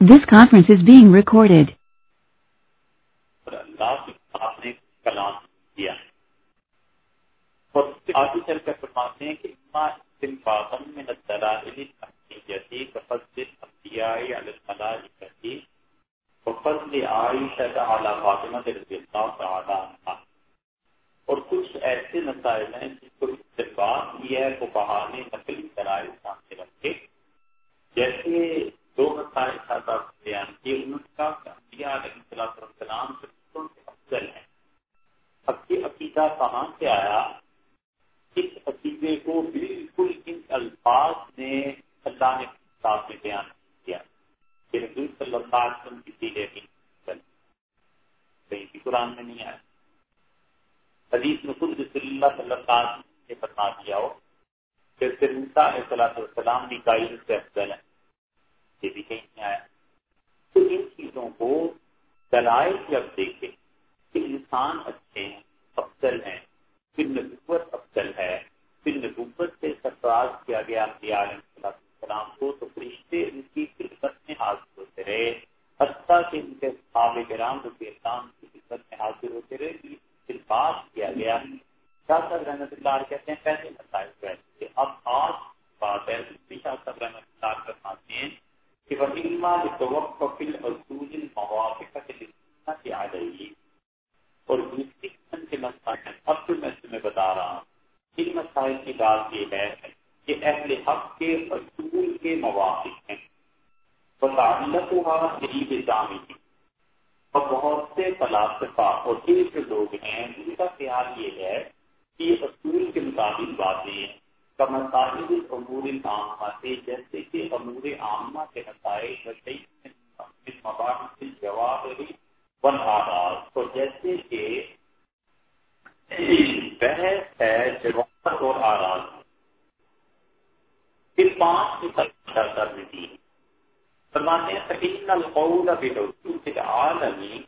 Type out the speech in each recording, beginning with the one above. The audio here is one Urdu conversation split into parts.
This conference is being recorded. اور اللہ کے آپ نے کلام کیا اور آگے چل کر فرماتے ہیں کہ اما استنفاقم من الدلائل الحقیقی کفضل الانبیاء علی الملائکہ وفضل عائشہ علی فاطمہ رضی اللہ تعالی عنہ اور کچھ ایسے مسائل ہیں جس کو استفاد کیا ہے وہ بہانے نقلی دلائل سامنے رکھے جیسے دو مسائل سادہ بیان کیے، ان کا انبیاء علیہ السلام سے افضل ہے اب یہ عقیدہ کہاں سے آیا؟ اس عقیدے کو بالکل ان الفاظ نے اللہ نے کتاب میں بیان کیا۔ کہ رسول صلی اللہ علیہ وسلم کی سیرے نہیں کہیں بھی قرآن میں نہیں آیا۔ حدیث میں خود رسول اللہ صلی اللہ علیہ وسلم نے بتا دیا ہو کہ سرمتا علیہ السلام نکائی سے افضل ہے یہ بھی کہیں نہیں آیا۔ تو ان چیزوں کو دلائل جب دیکھیں کہ انسان اچھے ہیں، افضل ہیں، پھر نبوت افضل ہے۔ پھر نبوت سے سرفراز کیا گیا انبیاء علیہ السلام کو تو فرشتے ان کی خدمت میں حاضر ہوتے رہے۔ حتیٰ کہ ان کے صحابہ کرام رضی اللہ کی خدمت میں حاضر ہوتے رہے پھر بات کیا گیا۔ شاہ صاحب رحمۃ اللہ کہتے ہیں، پہلے مسائل کہ اب آج بات ہے شاہ صاحب رحمۃ اللہ فرماتے ہیں کہ اور دوسری قسم کے مسائل اب میں تمہیں بتا رہا ہوں، ان مسائل کی بات یہ ہے کہ اہل حق کے اصول کے موافق ہیں۔ ہوا جامع۔ اور بہت سے فلاسفہ اور لوگ ہیں، ان کا خیال یہ ہے کہ اصول کے مطابق باتیں ہیں۔ مسائل امور عامہ سے جیسے کہ امور عامہ کے مسائل مباحث جواب ون آغاز تو جیسے کہ بحث ہے جواب اور آراز پھر پانچ کی سرکار کر دیتی ہے فرماتے ہیں، فإن القول بالوجود العالمی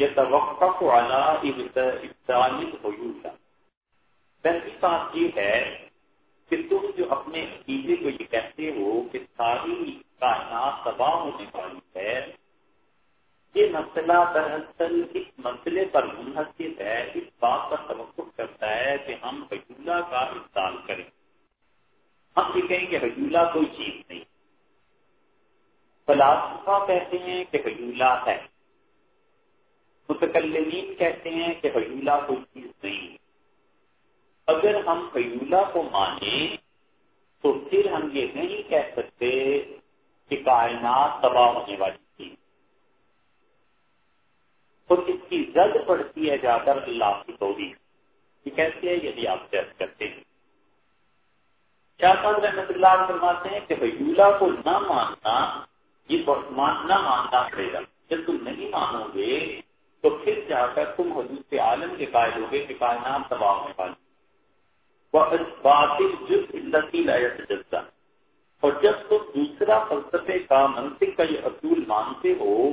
يتوقف على ابدال الغيوب پہلی بات یہ ہے کہ تم جو اپنے عقیدے کو یہ کہتے ہو کہ ساری کائنات تباہ ہونے والی ہے، یہ مسئلہ دراصل اس مسئلے پر منحصر ہے، اس بات کا توقف کرتا ہے کہ ہم حجولہ کا ابدال کریں۔ ہم یہ کہیں کہ حجولہ کوئی چیز نہیں۔ فلاسفہ کہتے ہیں کہ حجولہ ہے۔ متکلمین کہتے ہیں کہ حجولہ کوئی چیز نہیں۔ اگر ہم حیولہ کو مانیں تو پھر ہم یہ نہیں کہہ سکتے کہ کائنات تباہ ہونے والی تھی۔ اور اس کی زد پڑتی ہے جا کر اللہ کی توڑی یہ کیسے ہے؟ یدی آپ چیک کرتے ہیں۔ شاہ صاحب رحمت اللہ فرماتے ہیں کہ حیولہ کو نہ ماننا، یہ نہ ماننا پڑے گا۔ جب تم نہیں مانو گے تو پھر جا کر تم حضور عالم کے قائل ہوگے کہ کائنات تباہ ہونے والی باطل جز التی لا يتجزا اور جب تم دوسرا فلسفے کا منطق کا یہ اصول مانتے ہو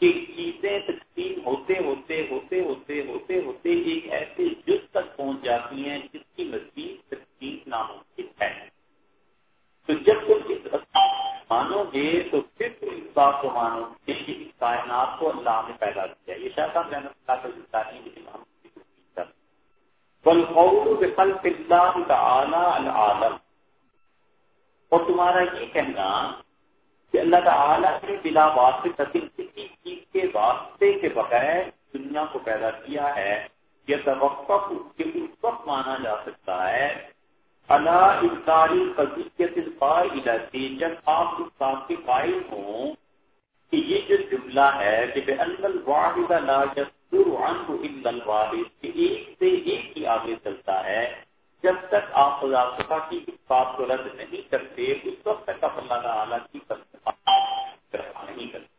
کہ چیزیں تقسیم ہوتے ہوتے ہوتے ہوتے ہوتے ہوتے ایک ایسے جز تک پہنچ جاتی ہیں جس کی مزید تقسیم ناممکن ہے۔ تو جب تم اس مانو گے تو پھر تم اس بات کو مانو گے کہ کائنات کو اللہ نے پیدا کیا۔ یہ شاہ صاحب رحمت اللہ کا جلتا نہیں لیکن ہم والقول بخلق اللہ تعالی العالم۔ اور تمہارا یہ کہنا کہ اللہ تعالی نے بلا واسطہ کسی چیز کے واسطے کے بغیر دنیا کو پیدا کیا ہے یہ توقف کے اس وقت مانا جا سکتا ہے۔ اللہ انکاری قضیت الفاعلتی جب آپ اس بات کے قائل ہوں کہ یہ جو جملہ ہے کہ بے الواحد لا عنه الا الواحد ایک سے ایک ہی آگے چلتا ہے۔ جب تک آپ خدا صفا کی اس بات کو رد نہیں کرتے، اس وقت تک آپ اللہ تعالیٰ کی نہیں کرتے۔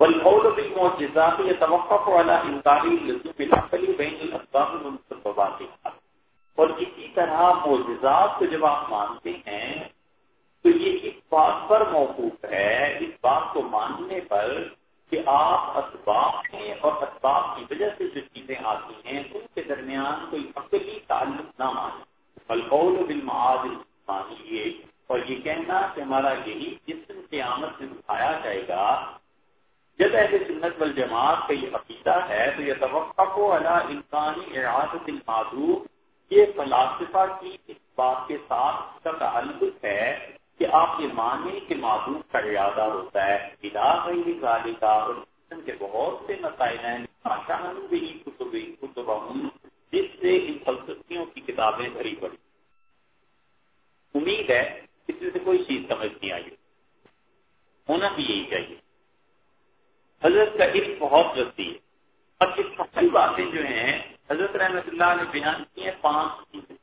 والقول بالمعجزات يتوقف على انكار لزوم العقل بين الاسباب والمسببات اور اسی طرح معجزات کو جب آپ مانتے ہیں، تو یہ اس بات پر موقوف ہے، اس بات کو ماننے پر کہ آپ اسباب ہیں اور اسباب کی وجہ سے جو چیزیں آتی ہیں، ان کے درمیان کوئی عقلی تعلق نہ مانے۔ القول بالمعاد یہ اور یہ کہنا کہ ہمارا یہی جسم قیامت میں اٹھایا جائے گا۔ جب ایسے سنت والجماعت کا یہ عقیدہ ہے، تو یہ توقع کو اللہ انسانی اعادت المعدوب یہ فلاسفہ کی اس بات کے ساتھ اس کا تعلق ہے کہ آپ یہ مانیں کہ معدوب کا ارادہ ہوتا ہے۔ ادا غیر ذالکہ اور جسم کے بہت سے مسائل ہیں۔ بھی کتب کتب جس سے ان فلسفیوں کی کتابیں بھری پڑی۔ امید ہے اس میں سے کوئی چیز سمجھ نہیں آئی۔ ہونا بھی یہی چاہیے۔ حضرت کا علم بہت وسیع ہے۔ اور یہ ساری باتیں جو ہیں، حضرت رحمت اللہ نے بیان کی ہیں پانچ چیزیں۔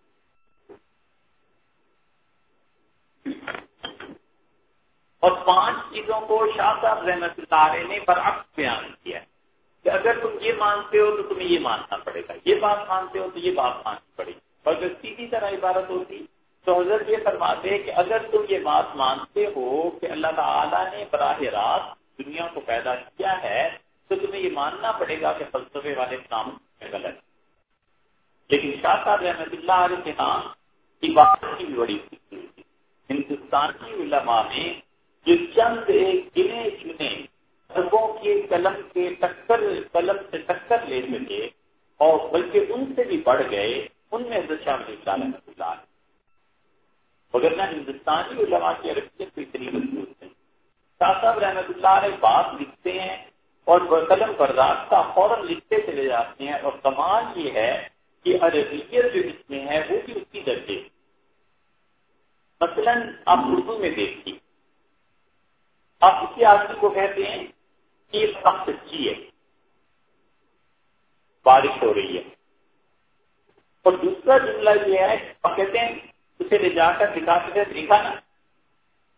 اور پانچ چیزوں کو شاہ صاحب رحمت اللہ علیہ نے برعکس بیان کیا ہے کہ اگر تم یہ مانتے ہو تو تمہیں یہ ماننا پڑے گا، یہ بات مانتے ہو تو یہ بات ماننی پڑے گی۔ اور اگر سیدھی طرح عبارت ہوتی، تو حضرت یہ فرماتے کہ اگر تم یہ بات مانتے ہو کہ اللہ تعالیٰ نے براہ راست دنیا کو پیدا کیا ہے، تو تمہیں یہ ماننا پڑے گا کہ فلسفے والے کام غلط لیکن شاہ صاحب رحمت اللہ علیہ کے نام عبادت کی بھی بڑی ہندوستان کی علماء میں جو چند ایک گنے چنے اربوں کے قلم کے ٹکر، قلم سے ٹکر لے سکے اور بلکہ ان سے بھی بڑھ گئے، ان میں حضرت شاہ اللہ مگر نہ ہندوستانی علماء کی عربیت کو اتنی مضبوط ہے شاہ صاحب رحمت اللہ علیہ بات لکھتے ہیں اور قلم برداشت کا فوراً لکھتے چلے جاتے ہیں اور کمال یہ ہے کہ عربیت جو اس میں ہے، وہ بھی اس کی درجے۔ مثلاً آپ اردو میں دیکھیے آپ کسی آدمی کو کہتے ہیں کہ یہ سخت سچی ہے۔ بارش ہو رہی ہے۔ اور دوسرا جملہ یہ ہے، آپ کہتے ہیں، اسے لے جا کر دکھا کے دیکھا نا۔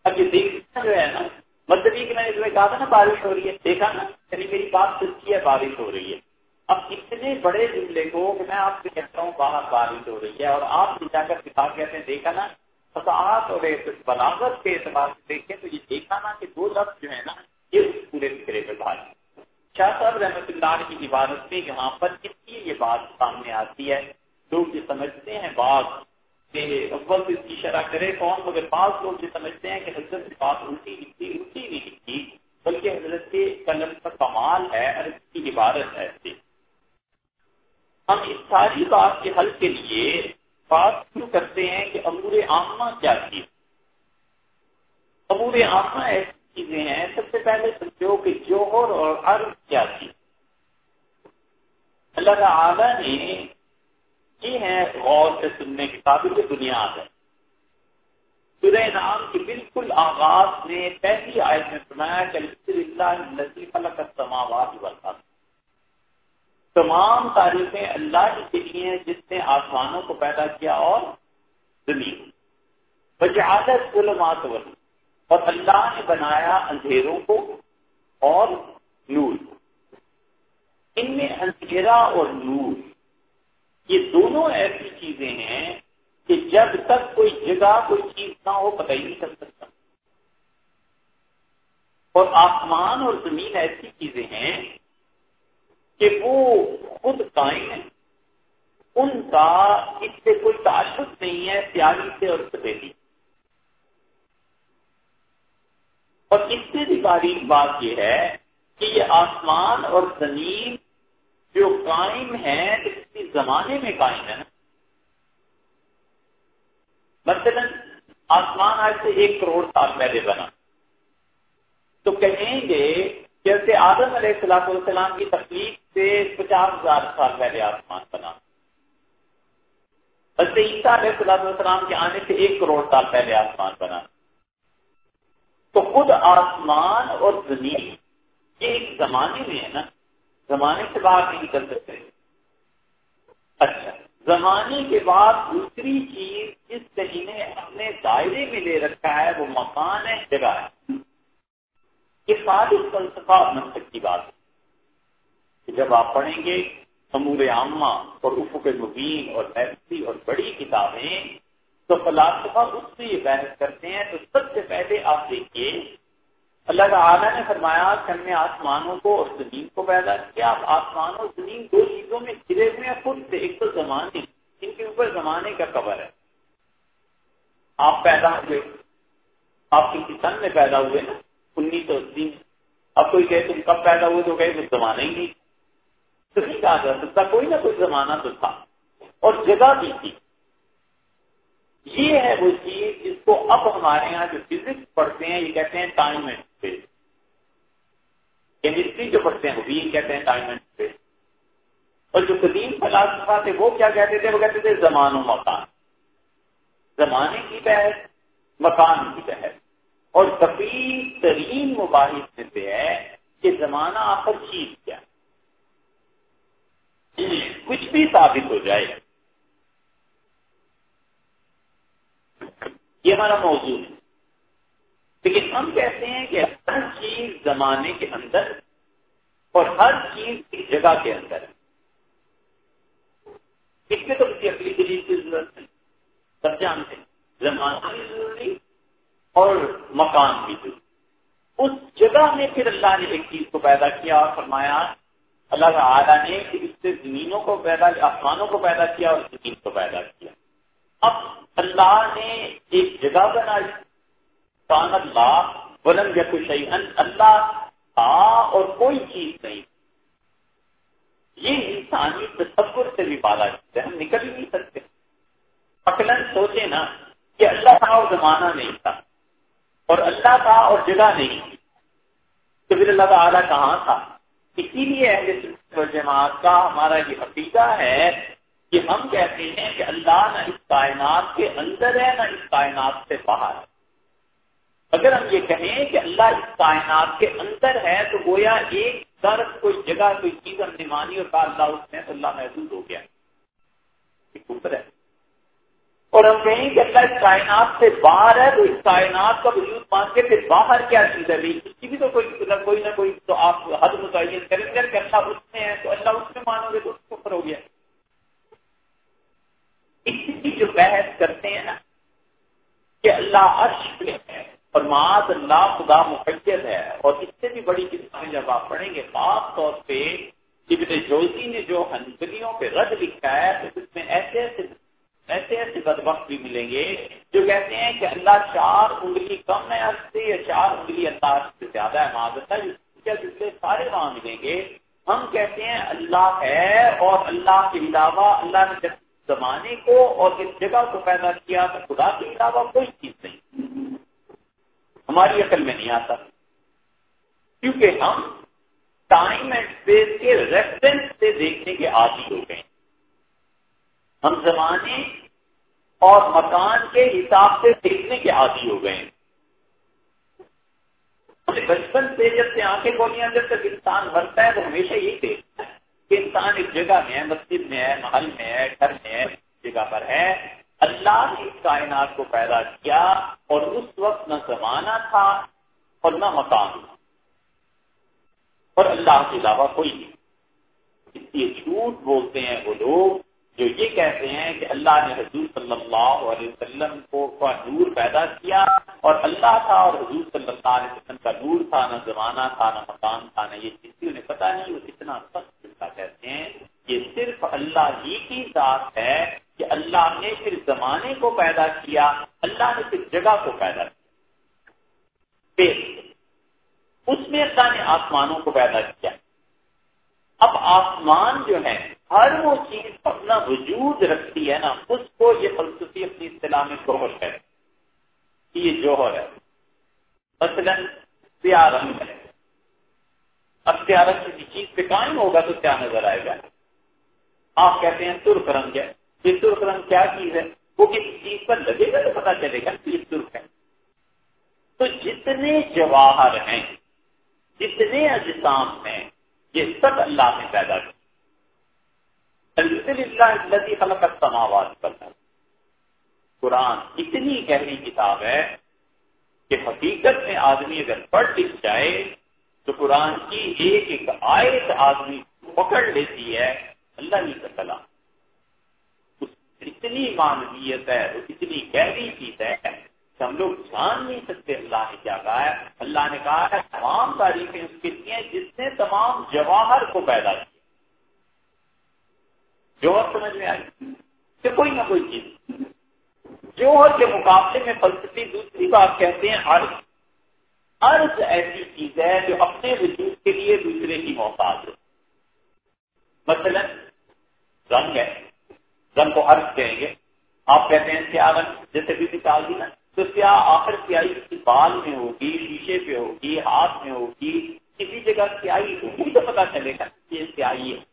اب یہ دیکھنا جو ہے نا مطلب یہ کہ میں نے تمہیں کہا تھا نا، بارش ہو رہی ہے، دیکھا نا یعنی میری بات سچی ہے، بارش ہو رہی ہے۔ اب اتنے بڑے جملے کو کہ میں آپ سے کہتا ہوں باہر بارش ہو رہی ہے۔ اور آپ لے جا کر دکھا کہتے ہیں دیکھا نا فساحت اور بلاغت کے اعتبار سے دیکھیں تو یہ دیکھا نا کہ دو لفظ جو ہے نا، یہ پورے فکرے پہ بھائی شاہ صاحب رحمت اللہ کی عبادت میں یہاں پر کس لیے یہ بات سامنے آتی ہے۔ لوگ یہ سمجھتے ہیں بات کہ اول اس کی شرح کرے کون، مگر بعض لوگ یہ سمجھتے ہیں کہ حضرت کی بات الٹی لکھتی الٹی نہیں لکھتی بلکہ حضرت کے قلم کا کمال ہے اور اس کی عبادت ہے۔ ہم اس ساری بات کے حل کے لیے بات شروع کرتے ہیں کہ امور عامہ کیا چیز امور عامہ ایسی چیزیں ہیں، سب سے پہلے سمجھو کہ جوہر اور عرض کیا چیز اللہ تعالی نے یہ ہے غور سے سننے کے قابل بنیاد ہے۔ سورہ نام کے بالکل آغاز میں پہلی آیت میں سنایا کہ اللہ لطیف اللہ کا سماوات بڑھتا تمام تعریفیں اللہ کے لیے ہیں، جس نے آسمانوں کو پیدا کیا اور زمین۔ بجعادت علمات ولی اور اللہ نے بنایا اندھیروں کو اور نور ان میں اندھیرا اور نور۔ یہ دونوں ایسی چیزیں ہیں کہ جب تک کوئی جگہ، کوئی چیز نہ ہو، پتہ ہی نہیں چل سکتا۔ اور آسمان اور زمین ایسی چیزیں ہیں کہ وہ خود قائم ہیں۔ ان کا اس سے کوئی تعلق نہیں ہے پیاری سے اور سفیدی اور اس سے بھی باریک بات یہ ہے کہ یہ آسمان اور زمین جو قائم ہے اس زمانے میں قائم ہے نا مثلا آسمان آج سے ایک کروڑ سال پہلے بنا۔ تو کہیں گے جیسے آدم علیہ السلام السلام کی تکلیف سے پچاس ہزار سال پہلے آسمان بنا۔ عیسیٰ علیہ السلام کے آنے سے ایک کروڑ سال پہلے آسمان بنا۔ تو خود آسمان اور زمین یہ ایک زمانے میں ہے نا، زمانے سے باہر نہیں نکل سکتے۔ اچھا زمانے کے بعد دوسری چیز جس کہیں نے اپنے دائرے میں لے رکھا ہے، وہ مکان ہے، جگہ ہے۔ یہ ساری فلسفہ منطق کی بات ہے کہ جب آپ پڑھیں گے امور عامہ اور افق مبین اور ایسی اور بڑی کتابیں، تو فلاسفہ اس سے یہ بحث کرتے ہیں تو سب سے پہلے آپ دیکھیے، اللہ تعالیٰ نے فرمایا کہ ہم نے آسمانوں کو اور زمین کو پیدا کیا۔ اب آسمان اور زمین دو چیزوں میں گرے ہوئے ہیں خود سے، ایک تو زمانے، ان کے اوپر زمانے کا قبر ہے۔ آپ پیدا ہوئے، آپ سن میں پیدا ہوئے نا؟ انیس سو اسی میں اب کوئی کہے تم کب پیدا ہوئے تو کہے زمانہ ہی نہیں۔ تو نہیں کہا جا سکتا؟ کوئی نہ کوئی زمانہ تو تھا۔ اور جگہ بھی تھی۔ یہ ہے وہ چیز جس کو اب ہمارے یہاں جو فزکس پڑھتے ہیں، یہ کہتے ہیں ٹائم اینڈ اسپیس کیمسٹری جو پڑھتے ہیں، وہ بھی کہتے ہیں ٹائم اینڈ اسپیس اور جو قدیم فلاسفہ تھے، وہ کیا کہتے تھے؟ وہ کہتے تھے زمان و مکان۔ زمانے کی بحث، مکان کی بحث۔ اور کبھی ترین مباحث میں سے ہے کہ زمانہ آخر چیز کیا کچھ بھی ثابت ہو جائے۔ یہ ہمارا موضوع ہے۔ لیکن ہم کہتے ہیں کہ ہر چیز زمانے کے اندر اور ہر چیز کی جگہ کے اندر ہے۔ اس میں تو کسی اگلی دلیل کی ضرورت نہیں۔ سب جانتے ہیں، زمانہ بھی ضروری اور مکان بھی ضروری اس جگہ میں پھر اللہ نے ایک چیز کو پیدا کیا اور فرمایا، اللہ تعالیٰ نے اس سے زمینوں کو پیدا، آسمانوں کو پیدا کیا اور زمین کو پیدا کیا۔ اب اللہ نے ایک جگہ بنائی۔ کان اللہ، ولم یا کچھ اللہ تھا اور کوئی چیز نہیں۔ یہ انسانی تصور سے بھی بالا چیز ہے ہم نکل ہی نہیں سکتے۔ عقلن سوچے نا کہ اللہ تھا اور زمانہ نہیں تھا۔ اور اللہ تھا اور جگہ نہیں۔ تو پھر اللہ تعالیٰ کہاں تھا؟ اسی لیے اہل جماعت کا ہمارا یہ عقیدہ ہے کہ ہم کہتے ہیں کہ اللہ نہ اس کائنات کے اندر ہے، نہ اس کائنات سے باہر۔ ہے اگر ہم یہ کہیں کہ اللہ اس کائنات کے اندر ہے، تو گویا ایک طرف کوئی جگہ، کوئی چیز ہم نے مانی اور کہا اللہ اس میں تو اللہ محدود ہو گیا۔ اوپر ہے۔ اور ہم کہیں کہ اللہ اس کائنات سے باہر ہے تو اس کائنات کا وجود مان کے پھر باہر کیا چیز ہے؟ اس کی بھی تو کوئی کوئی نہ کوئی تو آپ حد متعین کریں گے کہ اللہ اس میں ہے تو اللہ اس میں مانو گے تو اس کے اوپر ہو گیا۔ اس کی جو بحث کرتے ہیں نا کہ اللہ عرش میں ہے اور معاذ اللہ خدا مقید ہے اور اس سے بھی بڑی کتابیں جب آپ پڑھیں گے، خاص طور پہ ابن جوزی نے جو ہنسلیوں پہ رد لکھا ہے تو اس میں ایسے ایسے ایسے ایسے بدبخت بھی ملیں گے، جو کہتے ہیں کہ اللہ چار انگلی کم ہے اس سے یا چار انگلی اللہ سے زیادہ ہے معاذ جس سے سارے وہاں ملیں گے۔ ہم کہتے ہیں اللہ ہے اور اللہ کے علاوہ اللہ نے جب زمانے کو اور اس جگہ کو پیدا کیا تو خدا کے علاوہ کوئی چیز نہیں۔ ہماری عقل میں نہیں آتا۔ کیونکہ ہم ٹائم اینڈ اسپیس کے ریفرنس سے دیکھنے کے عادی ہو گئے۔ ہم زمانے اور مکان کے حساب سے دیکھنے کے عادی ہو گئے بچپن سے جب سے آنکھیں کھولیاں جب تک انسان مرتا ہے تو ہمیشہ یہی دیکھتا ہے کہ انسان ایک جگہ میں ہے، مسجد میں ہے، محل میں ہے، گھر میں ہے، جگہ پر ہے۔ اللہ نے اس کائنات کو پیدا کیا اور اس وقت نہ زمانہ تھا اور نہ مکان تھا۔ اور اللہ کے علاوہ کوئی نہیں۔ اس لیے جھوٹ بولتے ہیں وہ لوگ جو یہ کہتے ہیں کہ اللہ نے حضور صلی اللہ علیہ وسلم کو نور پیدا کیا اور اللہ تھا اور حضور صلی اللہ علیہ وسلم کا نور تھا، نہ زمانہ تھا، نہ مکان تھا، نہ یہ چیز انہیں پتا نہیں، وہ کتنا سخت کہتے ہیں۔ یہ صرف اللہ ہی کی ذات ہے کہ اللہ نے پھر زمانے کو پیدا کیا، اللہ نے پھر جگہ کو پیدا کیا۔ اس میں اللہ نے آسمانوں کو پیدا کیا۔ اب آسمان جو ہے ہر وہ چیز اپنا وجود رکھتی ہے نا اس کو یہ فلسفی اپنی اصطلاح میں جوہر ہے یہ جوہر ہے۔ مثلاً سیاہ رنگ ہے اب سیاہ رنگ کسی چیز پہ قائم ہوگا تو کیا نظر آئے گا؟ آپ کہتے ہیں ترک رنگ ہے۔ یہ ترک رنگ کیا چیز ہے؟ وہ کسی چیز پر لگے گا تو پتا چلے گا یہ ترک ہے۔ تو جتنے جواہر ہیں، جتنے اجسام ہیں، یہ سب اللہ نے پیدا کیا خلق السماوات کرنا قرآن اتنی گہری کتاب ہے کہ حقیقت میں آدمی اگر پڑھ لکھ جائے تو قرآن کی ایک ایک آیت آدمی پکڑ لیتی ہے۔ اللہ ہی کا کلام۔ اتنی مانویت ہے اتنی گہری چیز ہے کہ ہم لوگ جان نہیں سکتے اللہ نے کیا کہا ہے۔ اللہ نے کہا ہے، تمام تاریخیں اس کے لیے جس نے تمام جواہر کو پیدا کیا۔ جوہر سمجھ میں آئی کہ کوئی نہ کوئی چیز۔ جوہر کے مقابلے میں فلسفی دوسری بات کہتے ہیں، عرض۔ ارض ایسی چیز ہے جو اپنے وجود کے لیے دوسرے کی محتاج ہے۔ مثلا، رنگ ہے۔ رنگ کو ارض کہیں گے۔ آپ کہتے ہیں سیاہ رنگ، جیسے بھی مثال دی نا۔ تو سیاہ آخر سیاہی کسی بال میں ہوگی، شیشے پہ ہوگی، ہاتھ میں ہوگی، کسی جگہ سیاہی ہوگی، تو پتا چلے گا یہ سیاہی ہے۔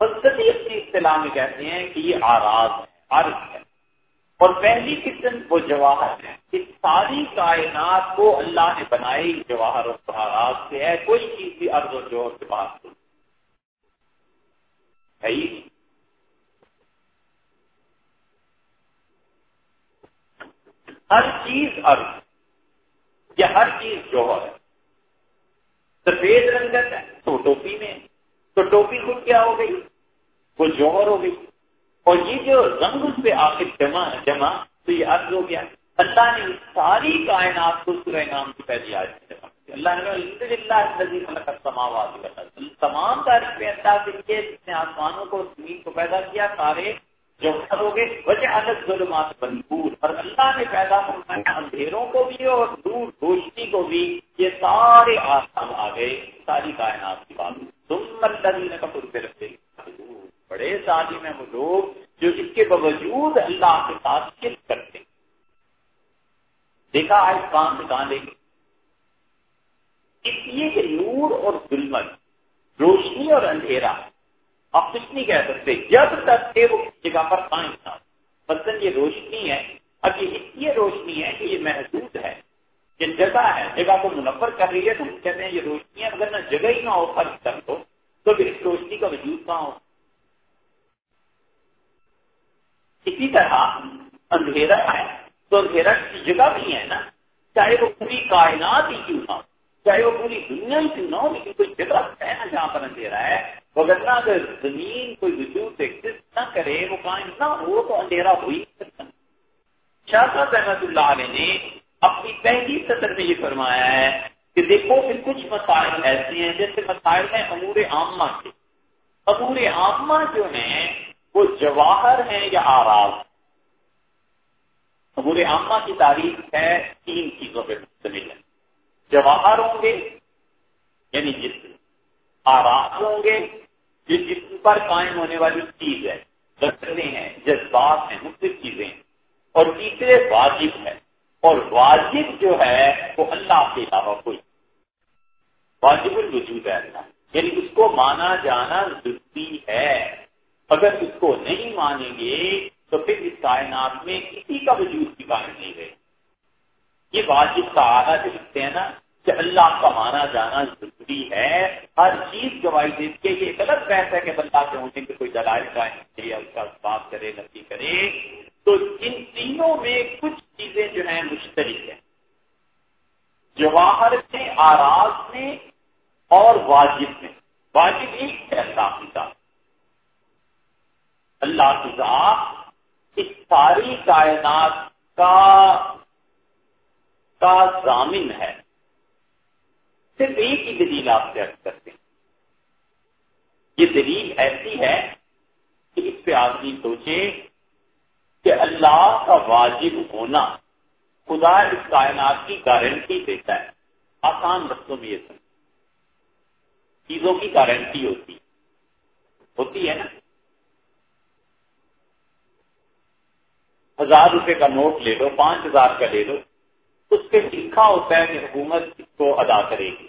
فلسفی اپنی اصطلاح میں کہتے ہیں کہ یہ آراز ہے، عرض ہے۔ اور پہلی قسم وہ جواہر ہے اس ساری کائنات کو اللہ نے بنائی جواہر اور بہارات سے ہے، کوئی چیز بھی عرض و جوہر کے بعد ہے ہر چیز ارض یا ہر چیز جوہر ہے۔ سفید رنگت ہے تو ٹوپی میں، تو ٹوپی خود کیا ہو گئی؟ وہ جوہر ہو گئی۔ اور یہ جو رنگ اس پہ آخر جمع جمع، تو یہ عرض ہو گیا۔ اللہ نے ساری کائنات کو سورہ نام کی پہلی آج جمع اللہ نے تمام تاریخ اللہ سے جس نے آسمانوں کو زمین کو پیدا کیا، سارے جو گے وجہ الگ ظلمات بنپور اور اللہ نے پیدا فرمایا، اندھیروں کو بھی اور دور روشنی کو بھی۔ یہ سارے آسان آ گئے، ساری کائنات کی بات۔ تم مردی نے کپور پہ بڑے تعلیم ہیں وہ لوگ جو اس کے باوجود اللہ کے ساتھ شرک کرتے دیکھا آج کام سے کہاں لے گے اس لیے کہ نور اور ظلمت، روشنی اور اندھیرا، آپ کچھ نہیں کہہ سکتے۔ جب تک کہ وہ جگہ پر قائم تھا مثلاً یہ روشنی ہے۔ اب یہ اس لیے روشنی ہے کہ یہ محدود ہے۔ یہ جگہ ہے، جگہ کو منور کر رہی ہے تو کہتے ہیں یہ روشنی ہے اگر نہ جگہ ہی نہ ہو فرق کر دو۔ تو پھر اس روشنی کا وجود کہاں ہو؟ اسی طرح اندھیرا ہے تو اندھیرا کی جگہ بھی ہے نا۔ چاہے وہ پوری کائنات ہی کیوں نہ ہو، چاہے وہ پوری دنیا ہی کیوں نہ ہو، لیکن کوئی جگہ ہے نا جہاں پر اندھیرا ہے۔ وغیرہ اگر زمین کوئی وجود ایگزٹ نہ کرے، وہ قائم نہ ہو تو اندھیرا ہوئی شاہ صاحب رحمت اللہ علیہ نے اپنی پہلی سطر میں یہ فرمایا ہے کہ دیکھو، پھر کچھ مسائل ایسے ہیں جیسے مسائل ہیں امور عامہ کے۔ امور عامہ جو ہیں وہ جواہر ہیں یا آراز؟ امور عامہ کی تاریخ ہے تین چیزوں پہ مشتمل ہے۔ جواہر ہوں گے یعنی جس آراز ہوں گے، جو جسم پر قائم ہونے والی چیز ہے رستے ہیں، جذبات ہیں، مختلف چیزیں ہیں۔ اور تیسرے واجب ہے۔ اور واجب جو ہے، وہ اللہ کے علاوہ کوئی واجب الوجود ہے اللہ۔ یعنی اس کو مانا جانا ضروری ہے۔ اگر اس کو نہیں مانیں گے تو پھر اس کائنات میں کسی کا وجود کی قائم نہیں رہے یہ واجب کا آگا جو لکھتے ہیں نا کہ اللہ کا مانا جانا ضروری ہے۔ ہر چیز گواہی دے کے یہ ایک الگ بحث ہے کہ بندہ سے ہونے کے کوئی دلائل کا یا اس کا بات کرے، نفی کرے۔ تو ان تینوں میں کچھ چیزیں جو ہیں مشترک ہیں۔ جواہر میں، آراز میں اور واجب میں۔ واجب ایک ہے اللہ کی اللہ کی ذات اس ساری کائنات کا کا ضامن ہے۔ صرف ایک ہی دلیل آپ سے عرض کرتے ہیں۔ یہ دلیل ایسی ہے کہ اس پہ آدمی سوچے کہ اللہ کا واجب ہونا خدا اس کائنات کی گارنٹی دیتا ہے۔ آسان رستوں میں یہ سب چیزوں کی گارنٹی ہوتی ہوتی ہے نا۔ ہزار روپے کا نوٹ لے لو، پانچ ہزار کا لے لو۔ اس پہ لکھا ہوتا ہے کہ حکومت اس کو ادا کرے گی۔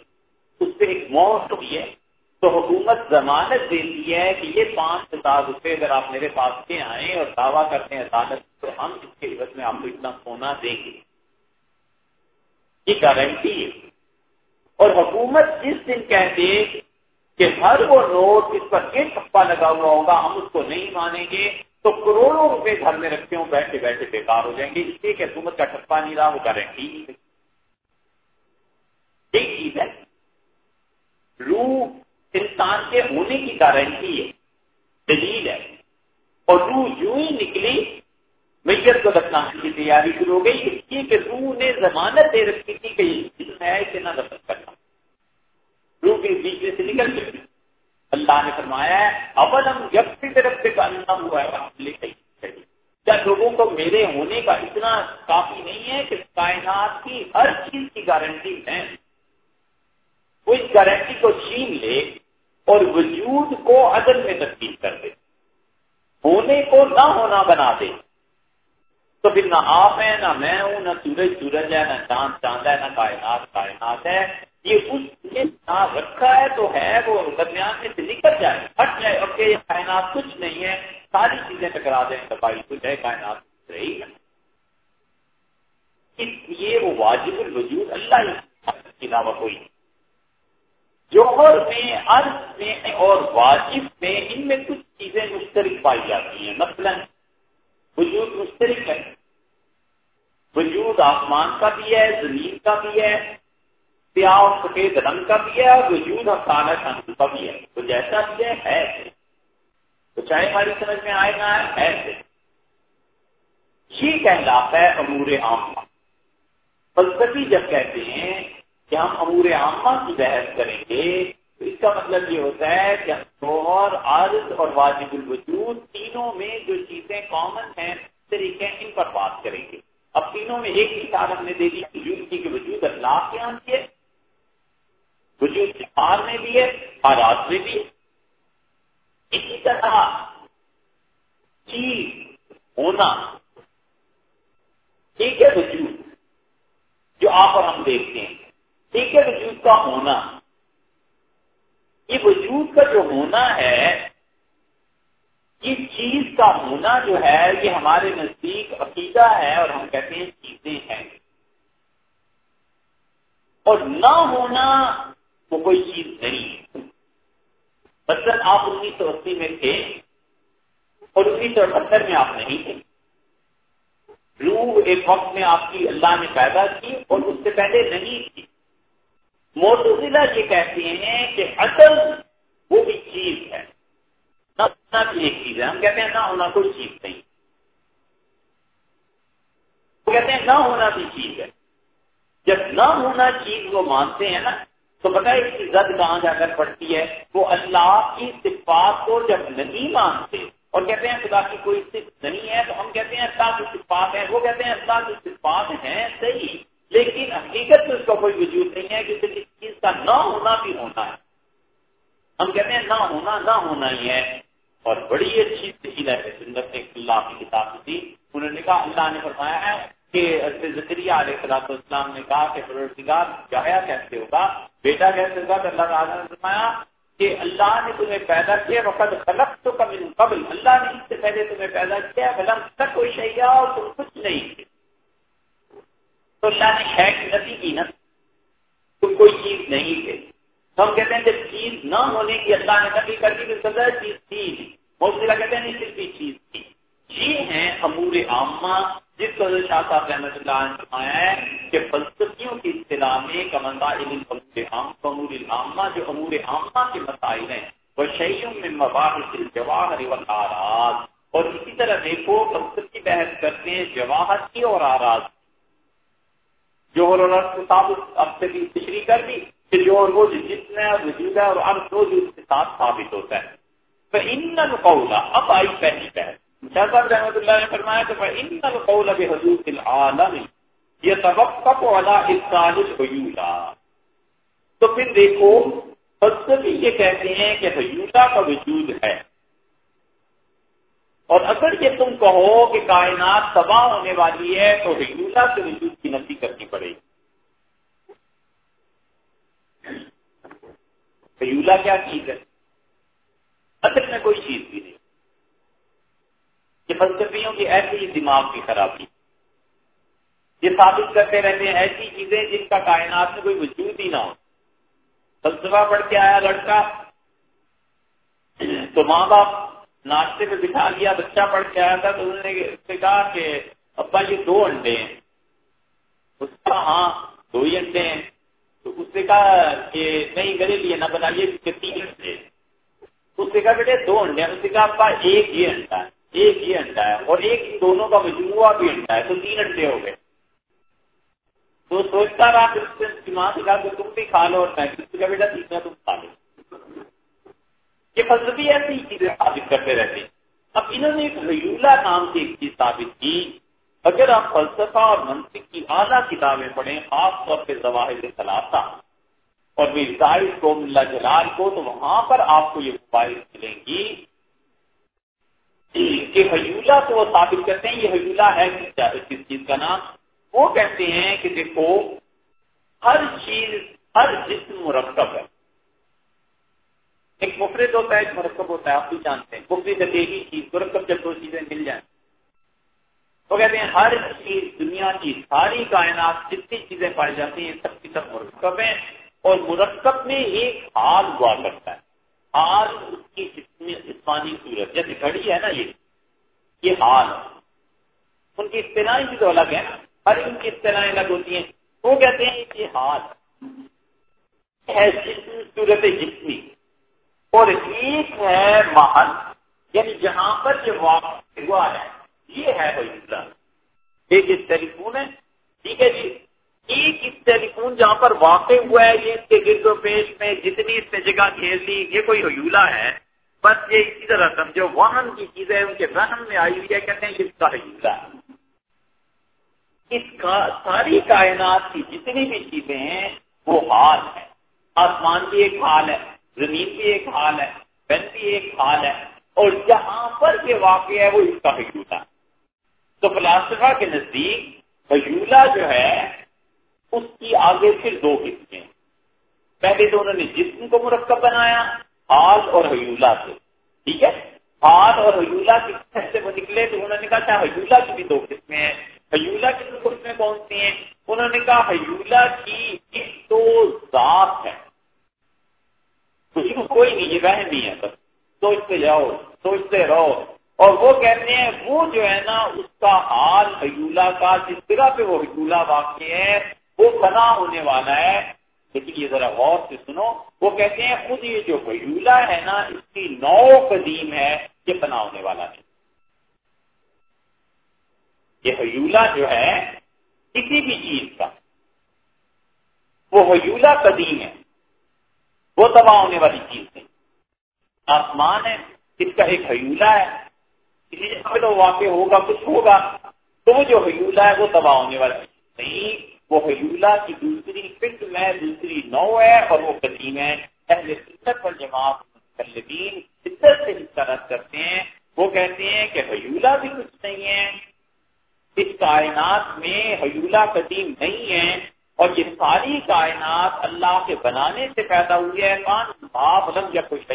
اس پہ ایک موت ہوئی ہے۔ تو حکومت ضمانت دیتی ہے کہ یہ پانچ ہزار روپے اگر آپ میرے پاس کے آئیں اور دعویٰ کرتے ہیں عدالت تو ہم اس کے عوض میں آپ کو اتنا سونا دیں گے۔ یہ گارنٹی ہے۔ اور حکومت جس دن کہتے کہ ہر وہ نوٹ اس پر ایک ٹپا لگا ہوا ہوگا، ہم اس کو نہیں مانیں گے۔ تو کروڑوں روپے گھر میں رکھتے ہوں، بیٹھے بیٹھے بیکار ہو جائیں گے۔ اس لیے کہ حکومت کا ٹپا نہیں رہا، وہ گارنٹی ایک چیز ہے۔ روح انسان کے ہونے کی گارنٹی ہے، دلیل ہے۔ اور روح یوں ہی نکلی، میت کو دفنانے کی تیاری شروع ہو گئی۔ اس لیے کہ روح نے ضمانت دے رکھی تھی کہ ہے، اسے نہ دفن کرنا۔ روح کے بیچ میں سے نکل چکی۔ اللہ نے فرمایا ہے اول ہم جب بھی طرف سے کا ہوا ہے کیا لوگوں کو میرے ہونے کا اتنا کافی نہیں ہے کہ کائنات کی ہر چیز کی گارنٹی ہے؟ وہ اس گارنٹی کو چھین لے اور وجود کو عدل میں تبدیل کر دے۔ ہونے کو نہ ہونا بنا دے۔ تو پھر نہ آپ ہیں، نہ میں ہوں، نہ سورج سورج ہے، نہ چاند چاند ہے، نہ کائنات کائنات ہے۔ یہ اس نے رکھا ہے تو ہے وہ درمیان میں سے نکل جائے ہٹ جائے، اور کہ یہ کائنات کچھ نہیں ہے، ساری چیزیں ٹکرا دیں دفاعی کچھ ہے، کائنات رہی ہے۔ اس لیے وہ واجب الوجود اللہ کے علاوہ کوئی جوہر میں، عرض میں اور واجب میں ان میں کچھ چیزیں مشترک پائی جاتی ہیں۔ مثلا وجود مشترک ہے۔ وجود آسمان کا بھی ہے، زمین کا بھی ہے سیاہ اور سفید رنگ کا بھی ہے اور وجود افسانہ شان کا بھی ہے؟ تو جیسا بھی ہے ہے تو چاہے ہماری سمجھ میں آئے نہ آئے، ہے یہ کہلاتا ہے امور عامہ۔ فلسفی جب کہتے ہیں کہ ہم امور عامہ کی بحث کریں گے، تو اس کا مطلب یہ ہوتا ہے کہ شوہر عرض اور واجب الوجود تینوں میں جو چیزیں کامن ہیں طریقے ان پر بات کریں گے۔ اب تینوں میں ایک مثال ہم نے دے دی، وجود کی کہ وجود اللہ کے یہاں کی ہے وجود سفار میں بھی ہے، حالات میں بھی ہے۔ اسی طرح چیز ہونا ٹھیک ہے وجود، جو آپ اور ہم دیکھتے ہیں۔ ٹھیک ہے وجود کا ہونا۔ یہ وجود کا جو ہونا ہے اس چیز کا ہونا جو ہے، یہ ہمارے نزدیک عقیدہ ہے اور ہم کہتے ہیں چیزیں ہیں۔ اور نہ ہونا وہ کوئی چیز نہیں۔ ہے مثلاً آپ انیس سو اسی میں تھے اور انیس سو اٹھہتر میں آپ نہیں تھے۔ روح ایک وقت میں آپ کی اللہ نے پیدا کی اور اس سے پہلے نہیں تھی۔ موتلا یہ کہتے ہیں کہ اصل وہ بھی چیز ہے۔ نہ ہونا بھی ایک چیز ہے۔ ہم کہتے ہیں نہ ہونا کوئی چیز نہیں۔ وہ کہتے ہیں نہ ہونا بھی چیز ہے۔ جب نہ ہونا چیز وہ مانتے ہیں نا تو پتا ہے اس کی زد کہاں جا کر پڑتی ہے؟ وہ اللہ کی صفات کو جب نہیں مانتے اور کہتے ہیں خدا کی کوئی صفت نہیں ہے تو ہم کہتے ہیں اللہ کی صفات ہے وہ کہتے ہیں اللہ کی صفات ہیں، صحیح۔ لیکن حقیقت میں اس کا کوئی وجود نہیں ہے کہ صرف اس چیز کا نہ ہونا بھی ہونا ہے۔ ہم کہتے ہیں نہ ہونا نہ ہونا ہی ہے۔ اور بڑی اچھی تحیل ہے سندر نے اللہ کی کتاب تھی۔ انہوں نے کہا، اللہ نے فرمایا ہے کہ ذکریہ علیہ صلاح السلام نے کہا کہ پروردگار چاہیا کیسے ہوگا؟ بیٹا کیسے ہوگا؟ تو اللہ تعالیٰ نے فرمایا کہ اللہ نے تمہیں پیدا کیا وقت خلق تو کبھی قبل۔ اللہ نے اس سے پہلے تمہیں پیدا کیا غلط تک کوئی شہیا اور تم کچھ نہیں۔ تھے تو اللہ نے نبی کی نا۔ تم کوئی چیز نہیں تھے ہم کہتے ہیں جب چیز نہ ہونے کی اللہ نے نبی کر دی تو سزا چیز تھی۔ موسیلا کہتے ہیں نہیں، صرف یہ چیز تھی۔ یہ ہیں امور عامہ جس کو شاہ صاحب رحمۃ اللہ نے فرمایا ہے کہ فلسفیوں کی اصطلاح میں کمندا علم امور عام امور عامہ جو امور عامہ کے مسائل ہیں، وہ شعیوں میں مباحث الجواہر والآراز اور اسی طرح دیکھو، فلسفی بحث کرتے ہیں جواہر کی اور آراز جوہر اور کتاب اب سے بھی تشریح کر دی کہ جو اور وہ جسم ہے اور وجود ہے اور ارض وہ جو اس کے ساتھ ثابت ہوتا ہے۔ تو ان قولا اب آئی پہلی بحث۔ شاہ صاحب رحمۃ اللہ نے فرمایا کہ ان قول بحدود العالم یہ توقف والا اصال حیولا تو پھر دیکھو فلسفی یہ کہتے ہیں کہ حیولا کا وجود ہے۔ اور اگر یہ تم کہو کہ کائنات تباہ ہونے والی ہے، تو حیولا کے وجود کی نفی کرنی پڑے گی۔ حیولا کیا چیز ہے؟ اصل میں کوئی چیز بھی نہیں۔ یہ فلسفیوں کی ایسی ہی دماغ کی خرابی۔ یہ ثابت کرتے رہتے ہیں ایسی چیزیں جن کا کائنات میں کوئی وجود ہی نہ ہو۔ فلسفہ پڑھ کے آیا لڑکا، تو ماں باپ ناشتے پہ بٹھا لیا، بچہ پڑھ کے آیا تھا، تو انہوں نے اس سے کہا کہ، ابا یہ دو انڈے ہیں۔ اس کا ہاں دو ہی انڈے ہیں۔ تو اس نے کہا کہ نہیں، میرے لیے نہ بنائیے تین انڈے اس نے کہا بیٹے، دو انڈے ہیں۔ اس نے کہا، ابا، ایک ہی انڈا ہے۔ ایک ہی انڈا ہے اور ایک دونوں کا مجموعہ بھی انڈا ہے، تو تین انڈے ہو گئے۔ تو سوچتا رہا پھر اس کی ماں سے کہا کہ تم بھی کھا لو اور میں کہا بیٹا تیسرا تم کھا لو۔ یہ فلسفی ایسی چیزیں ثابت کرتے رہتے ہیں۔ اب انہوں نے ایک ریولہ نام کی ایک چیز ثابت کی۔ اگر آپ فلسفہ اور منطق کی اعلیٰ کتابیں پڑھیں، خاص طور پہ ظواہر ثلاثہ اور مرزائز کو، ملا جلال کو، تو وہاں پر آپ کو یہ موبائل ملیں گی۔ کہ حیولہ تو وہ ثابت کرتے ہیں، یہ حیولہ ہے کس چیز کا نام۔ وہ کہتے ہیں کہ دیکھو، ہر چیز، ہر جسم مرکب ہے۔ ایک مفرد ہوتا ہے، ایک مرکب ہوتا ہے، آپ بھی جانتے ہیں۔ مفرد ایک ہی چیز، مرکب جب دو چیزیں مل جائیں۔ وہ کہتے ہیں، ہر چیز، دنیا کی ساری کائنات، جتنی چیزیں پائی جاتی ہیں، سب کی سب مرکب ہیں۔ اور مرکب میں ایک حال ہوا کرتا ہے۔ حال اس کی جسمانی صورت جیسے گھڑی ہے نا یہ۔ یہ حال ان کی اطلاعی بھی تو الگ ہے نا۔ ہر ان کی اطلاعیں الگ ہوتی ہیں۔ وہ کہتے ہیں یہ حال ہے۔ جسم صورت جسمی۔ اور ایک ہے محل یعنی جہاں پر یہ واقع ہوا ہے۔ یہ ہے ایک اس ٹیلیفون ہے۔ ٹھیک ہے جی۔ ایک اس ٹیلی فون جہاں پر واقع ہوا ہے، یہ اس کے گرد و پیش میں جتنی اس نے جگہ گھیر لی، یہ کوئی حیولہ ہے۔ بس یہ اسی طرح سمجھو واہن کی چیزیں ان کے ذہن میں آئی ہوئی ہے، کہتے ہیں اس کا حیولہ ہے اس کا ساری کائنات کی جتنی بھی چیزیں ہیں، وہ حال ہے آسمان بھی ایک حال ہے، زمین بھی ایک حال ہے، بن بھی ایک حال ہے، اور جہاں پر یہ واقع ہے، وہ اس کا حیولہ ہے۔ تو فلاسفہ کے نزدیک حیولہ جو ہے، اس کی آگے پھر دو قسمیں۔ پہلے تو انہوں نے جسم کو مرکب بنایا حال اور حیولہ سے۔ ٹھیک ہے؟ حال اور حیولہ کی سے وہ نکلے تو انہوں نے کہا اچھا حیولہ کی بھی دو قسمیں ہیں۔ حیولہ کی دو قسمیں کون سی ہیں؟ انہوں نے کہا حیولہ کی ایک تو ذات ہے کسی کو کوئی نہیں، یہ وہم نہیں ہے بس۔ سوچتے جاؤ، سوچتے رہو۔ اور وہ کہتے ہیں، وہ جو ہے نا، اس کا حال حیولہ کا، جس طرح پہ وہ حیولہ واقع ہے، وہ بنا ہونے والا ہے۔ لیکن یہ ذرا غور سے سنو۔ وہ کہتے ہیں، خود یہ جو حیولہ ہے نا، اس کی نو قدیم ہے یہ بنا ہونے والا نہیں یہ حیولہ جو ہے، کسی بھی چیز کا، وہ حیولہ قدیم ہے۔ وہ تباہ ہونے والی چیز نہیں آسمان ہے، اس کا ایک حیولہ ہے۔ کسی جگہ تو واقع ہوگا، کچھ ہوگا، تو وہ جو حیولہ ہے، وہ تباہ ہونے والا نہیں۔ وہ حیولہ کی دوسری فکر میں دوسری نو ہے اور وہ قدیم ہے۔ اہل سنت پر جماعت متقلبین شدت سے اس کرتے ہیں۔ وہ کہتے ہیں کہ حیولہ بھی کچھ نہیں ہے۔ اس کائنات میں حیولہ قدیم نہیں ہے اور یہ ساری کائنات اللہ کے بنانے سے پیدا ہوئی ہے۔ کان باپ لم یا کچھ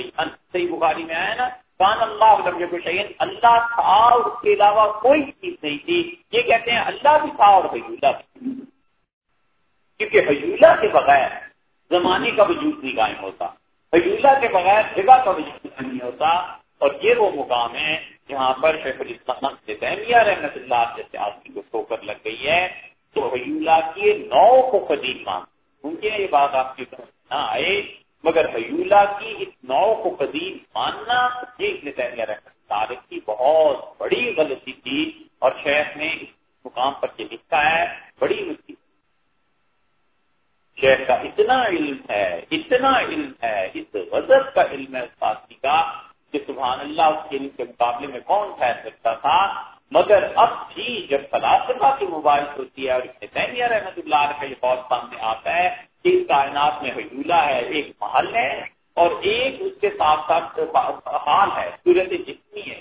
صحیح بخاری میں آیا نا۔ کان اللہ لم یا کچھ اللہ تھا اور اس کے علاوہ کوئی چیز نہیں تھی۔ یہ کہتے ہیں اللہ بھی تھا اور حیولہ بھی۔ کیونکہ حجولہ کے بغیر زمانے کا وجود نہیں قائم ہوتا۔ حجولہ کے بغیر جگہ کا وجود نہیں ہوتا۔ اور یہ وہ مقام ہے جہاں پر شیخ الاسلام سے تہمیہ رحمت اللہ جیسے آدمی کو ٹھوکر لگ گئی ہے۔ تو حیولہ کی نو کو قدیم مان ممکن ہے یہ بات آپ کی نہ آئے، مگر حیولہ کی اس نو کو قدیم ماننا یہ ابن تیمیہ رحمت اللہ کی بہت بڑی غلطی تھی۔ اور شیخ نے اس مقام پر یہ لکھا ہے، بڑی مصیبت شیخ کا اتنا علم ہے، اتنا علم ہے، اس وزر کا علم ہے ساتھی کا کہ سبحان اللہ، اس کے علم کے مقابلے میں کون ٹھہر سکتا تھا؟ مگر اب بھی جب فلاسفہ کی مبارک ہوتی ہے اور اس تیمیہ رحمت اللہ کا یہ بہت سامنے آتا ہے کہ اس کائنات میں حجولہ ہے، ایک محل ہے اور ایک اس کے ساتھ ساتھ حال ہے صورت جسمی ہے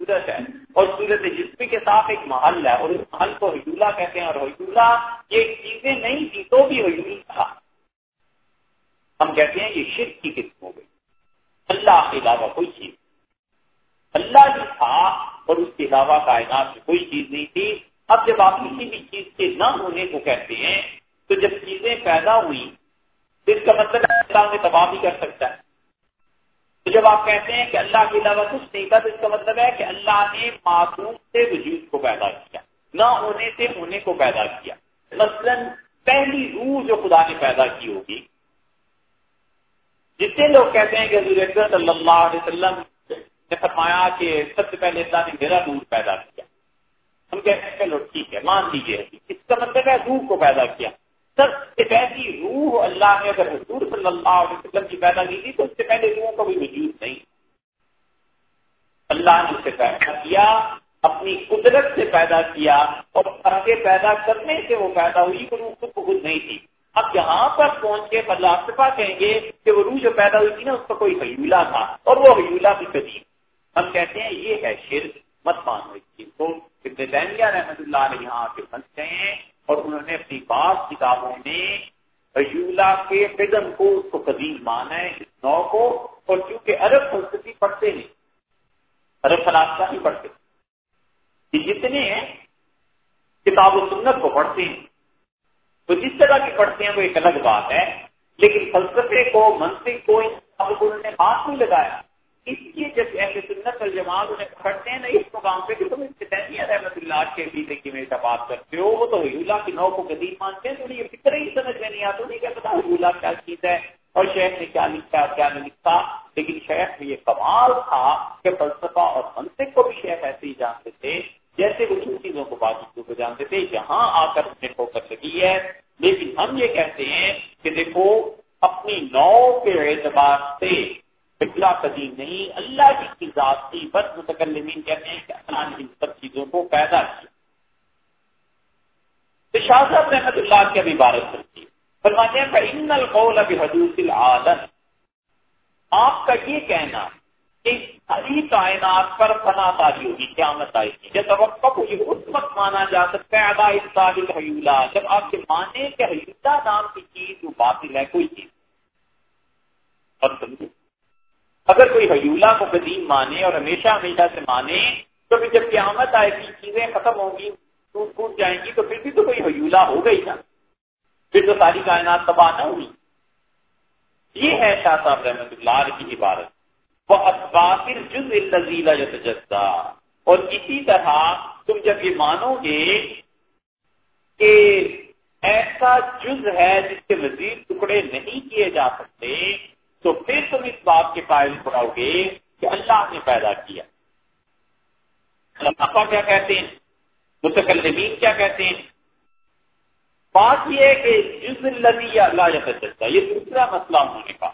صورت ہے اور صورت جسمی کے ساتھ ایک محل ہے اور اس محل کو حجولہ کہتے ہیں اور حجولہ یہ چیزیں نہیں تو بھی حجول تھا۔ ہم کہتے ہیں یہ شرک کی قسم ہو گئی۔ اللہ کے علاوہ کوئی چیز اللہ بھی تھا اور اس کے علاوہ کائنات میں کوئی چیز نہیں تھی۔ اب جب آپ کسی بھی چیز کے نہ ہونے کو کہتے ہیں، تو جب چیزیں پیدا ہوئی تو اس کا مطلب اللہ میں تباہ بھی کر سکتا ہے۔ تو جب آپ کہتے ہیں کہ اللہ کے علاوہ کچھ نہیں تھا، تو اس کا مطلب ہے کہ اللہ نے معصوم سے وجود کو پیدا کیا۔ نہ ہونے سے ہونے کو پیدا کیا۔ مثلا پہلی روح جو خدا نے پیدا کی ہوگی، جتنے لوگ کہتے ہیں کہ حضور صلی اللہ علیہ وسلم نے فرمایا کہ سب سے پہلے اللہ نے میرا نور پیدا کیا۔ ہم کہتے ہیں چلو ٹھیک ہے، مان لیجیے اس کا مطلب ہے روح کو پیدا کیا۔ سب سے پہلی روح اللہ نے اگر حضور صلی اللہ علیہ وسلم کی پیدا کی تھی، تو اس سے پہلے روحوں کا بھی وجود نہیں۔ اللہ نے اسے پیدا کیا۔ اپنی قدرت سے پیدا کیا اور آگے پیدا کرنے سے وہ پیدا ہوئی، وہ روح خود خود نہیں تھی۔ اب یہاں پر پہنچ کے مطلب فلاسفہ کہیں گے کہ وہ روح جو پیدا ہوئی تھی نا، اس کا کوئی حیولہ تھا اور وہ حیولہ بھی قدیم ہم کہتے ہیں یہ ہے شرک، مت مانو اس چیز کو۔ رحمت اللہ علیہ یہاں آ کے پھنس گئے ہیں اور انہوں نے اپنی بعض کتابوں میں حیولہ کے قدم کو، اس کو قدیم مانا ہے، اس نو کو۔ اور چونکہ عرب فلسفی پڑھتے نہیں، عرب فلاسفہ نہیں پڑھتے۔ یہ جتنے ہیں کتاب و سنت کو پڑھتے ہیں، تو جس طرح کی پڑھتے ہیں وہ ایک الگ بات ہے۔ لیکن فلسفے کو منصب کو ان انہوں نے ہاتھ نہیں لگایا۔ اس لیے جب اہل سنت الجماعت انہیں پکڑتے ہیں نا اس مقام پہ کہ تم اس رحمت اللہ کے عقیدے کی میرے بات کرتے ہو، وہ تو حیولہ کی نو کو قدیم مانتے ہیں، تو انہیں یہ فکر ہی سمجھ میں نہیں آتا انہیں کیا پتا حیولہ کیا چیز ہے اور شیخ نے کیا لکھا کیا نہیں لکھا۔ لیکن شیخ میں یہ کمال تھا کہ فلسفہ اور منصب کو بھی شیخ ایسے ہی جانتے تھے جیسے وہ جن چیزوں کو بات چیزوں کو جانتے تھے، یہاں آ کر انہیں ٹھوکر لگی ہے۔ لیکن ہم یہ کہتے ہیں کہ دیکھو، اپنی نو کے اعتبار سے پچھلا قدیم نہیں، اللہ کی ذات کی بس متکلمین کہتے ہیں کہ اللہ نے ان سب چیزوں کو پیدا کیا۔ شاہ صاحب رحمت اللہ کی ابھی عبارت کرتی ہے۔ فرماتے ہیں کہ ان القول ابھی حدوث العادت آپ کا یہ کہنا ساری کائنات پر فنا تاری ہوگی، قیامت آئے گی۔ یہ توقع کو یہ اس وقت مانا جا سکتا ہے۔ ادا استعال حیولہ جب آپ کے مانے کہ حیولہ نام کی چیز وہ باطل ہے، کوئی چیز اور سمجھے اگر کوئی حیولہ کو قدیم مانے اور ہمیشہ ہمیشہ سے مانے، تو پھر جب قیامت آئے گی، چیزیں ختم ہوں گی، ٹوٹ پھوٹ جائیں گی، تو پھر بھی تو کوئی حیولہ ہو گئی نا۔ پھر تو ساری کائنات تباہ نہ ہوئی۔ یہ ہے شاہ صاحب رحمت اللہ کی عبارت۔ جز جزا اور اسی طرح تم جب یہ مانو گے کہ ایسا جز ہے جس کے مزید ٹکڑے نہیں کیے جا سکتے، تو پھر تم اس بات کے قائل پڑاؤ گے کہ اللہ نے پیدا کیا۔ اللہ کیا کہتے ہیں؟ متکلمین کیا کہتے ہیں؟ بات یہ ہے کہ جز الزی یا اللہ یہ دوسرا مسئلہ انہوں نے کہا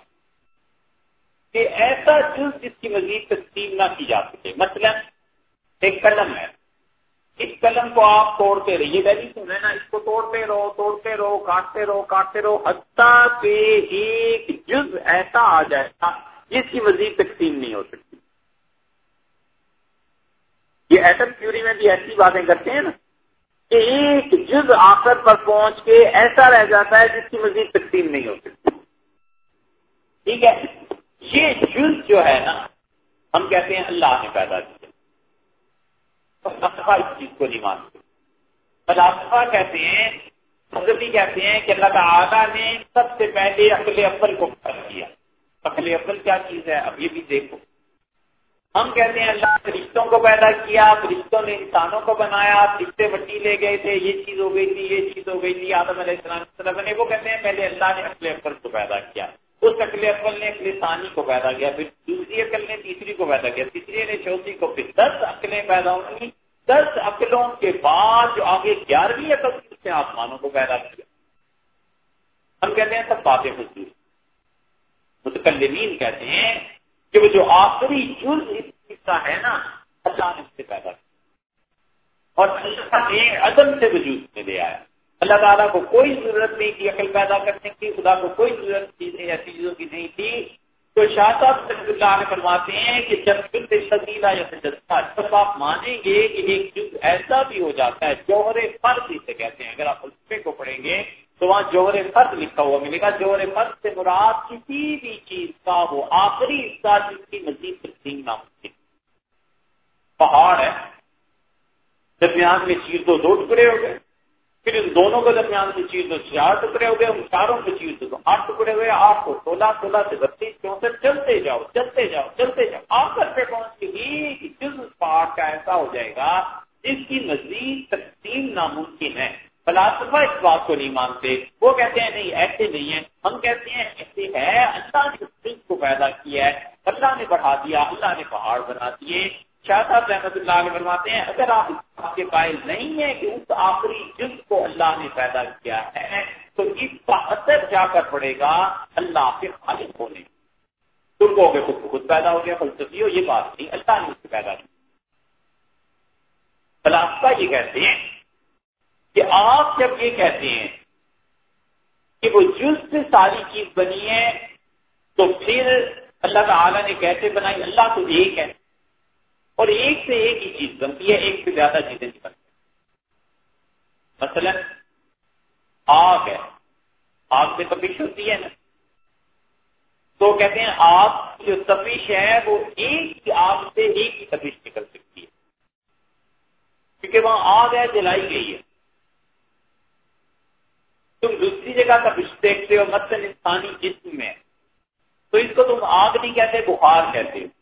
کہ ایسا جز جس کی مزید تقسیم نہ کی جا سکے۔ مثلا ایک قلم ہے۔ اس قلم کو آپ توڑتے رہیے۔ ویلی سن رہے نا اس کو توڑتے رہو توڑتے رہو، کاٹتے رہو کاٹتے رہو، حتیٰ کہ ایک جز ایسا آ جائے گا جس کی مزید تقسیم نہیں ہو سکتی۔ یہ ایٹم تھیوری میں بھی ایسی باتیں کرتے ہیں نا کہ ایک جز آخر پر پہنچ کے ایسا رہ جاتا ہے جس کی مزید تقسیم نہیں ہو سکتی۔ ٹھیک ہے؟ یہ جز جو ہے نا، ہم کہتے ہیں اللہ نے پیدا کیا۔ فلاسفہ اس چیز کو نہیں مانتے۔ فلاسفہ کہتے ہیں حضرتی کہتے ہیں کہ اللہ تعالیٰ نے سب سے پہلے عقل افل کو پیدا کیا۔ عقل افل کیا چیز ہے؟ اب یہ بھی دیکھو۔ ہم کہتے ہیں اللہ نے رشتوں کو پیدا کیا رشتوں نے انسانوں کو بنایا رشتے مٹی لے گئے تھے، یہ چیز ہو گئی تھی، یہ چیز ہو گئی تھی، آدم علیہ السلام نے۔ وہ کہتے ہیں پہلے اللہ نے عقل افل کو پیدا کیا۔ اس عقل عقل نے اقل ثانی کو پیدا کیا، پھر دوسری عقل نے تیسری کو پیدا کیا، تیسری نے چوتھی کو، پھر دس عقلیں پیدا ہوں گی۔ دس عقلوں کے بعد جو آگے گیارہویں عقل اس نے آسمانوں کو پیدا کیا۔ ہم کہتے ہیں سب باتیں حضور متکلمین کہتے ہیں کہ وہ جو آخری جز اس چیز کا ہے نا، اللہ نے اس سے پیدا کیا۔ اور اللہ نے عدم سے وجود میں لے آیا۔ اللہ تعالیٰ کو کوئی ضرورت نہیں تھی عقل پیدا کرنے کی، خدا کو کوئی ضرورت چیزیں ایسی چیزوں کی نہیں تھی۔ تو شاہ صاحب اللہ علیہ فرماتے ہیں کہ جب سزیلا یا سجدہ جب آپ مانیں گے کہ ایک جز ایسا بھی ہو جاتا ہے، جوہر فرد اسے کہتے ہیں۔ اگر آپ فلسفے کو پڑھیں گے تو وہاں جوہر فرد لکھا ہوا ملے گا۔ جوہر فرد سے مراد کسی بھی چیز کا وہ آخری حصہ جس کی مزید تقسیم نہ پہاڑ ہے۔ درمیان میں چیز تو دو ٹکڑے ہو گئے۔ پھر ان دونوں کے درمیان کی چیز تو چار ٹکڑے ہو گئے، ان چاروں کی چیز تو آٹھ ٹکڑے ہوئے آٹھ کو سولہ سولہ سے بتیس، چونسٹھ، چلتے جاؤ چلتے جاؤ چلتے جاؤ آخر پہ پہنچ کے ایک جز پہاڑ کا ایسا ہو جائے گا، جس کی مزید تقسیم ناممکن ہے۔ فلاسفہ اس بات کو نہیں مانتے، وہ کہتے ہیں نہیں، ایسے نہیں ہے۔ ہم کہتے ہیں ایسے ہے، اللہ نے اس چیز کو پیدا کیا ہے، اللہ نے بڑھا دیا، اللہ نے پہاڑ بنا دیے شاہ صاحب رحمت اللہ علیہ فرماتے ہیں، اگر آپ اس کے قائل نہیں ہیں کہ اس آخری جز کو اللہ نے پیدا کیا ہے، تو اس کا اثر جا کر پڑے گا اللہ کے خالق ہونے تم کو گے خود خود پیدا ہو گیا، فلسفی ہو، یہ بات نہیں، اللہ نے اس سے پیدا کی فلاسفہ یہ کہتے ہیں کہ آپ جب یہ کہتے ہیں کہ وہ جز سے ساری چیز بنی ہے، تو پھر اللہ تعالی نے کیسے بنائی؟ اللہ تو ایک ہے۔ اور ایک سے ایک ہی چیز بنتی ہے، ایک سے زیادہ چیزیں نہیں بنتی۔ مثلا، آگ ہے۔ آگ میں تپش ہوتی ہے نا۔ تو کہتے ہیں آگ جو تپش ہے، وہ ایک ہی آگ سے ایک ہی تپش نکل سکتی ہے۔ کیونکہ وہاں آگ ہے، جلائی گئی ہے۔ تم دوسری جگہ تپش دیکھتے ہو، مثلاً انسانی جسم میں۔ تو اس کو تم آگ نہیں کہتے، بخار کہتے ہو۔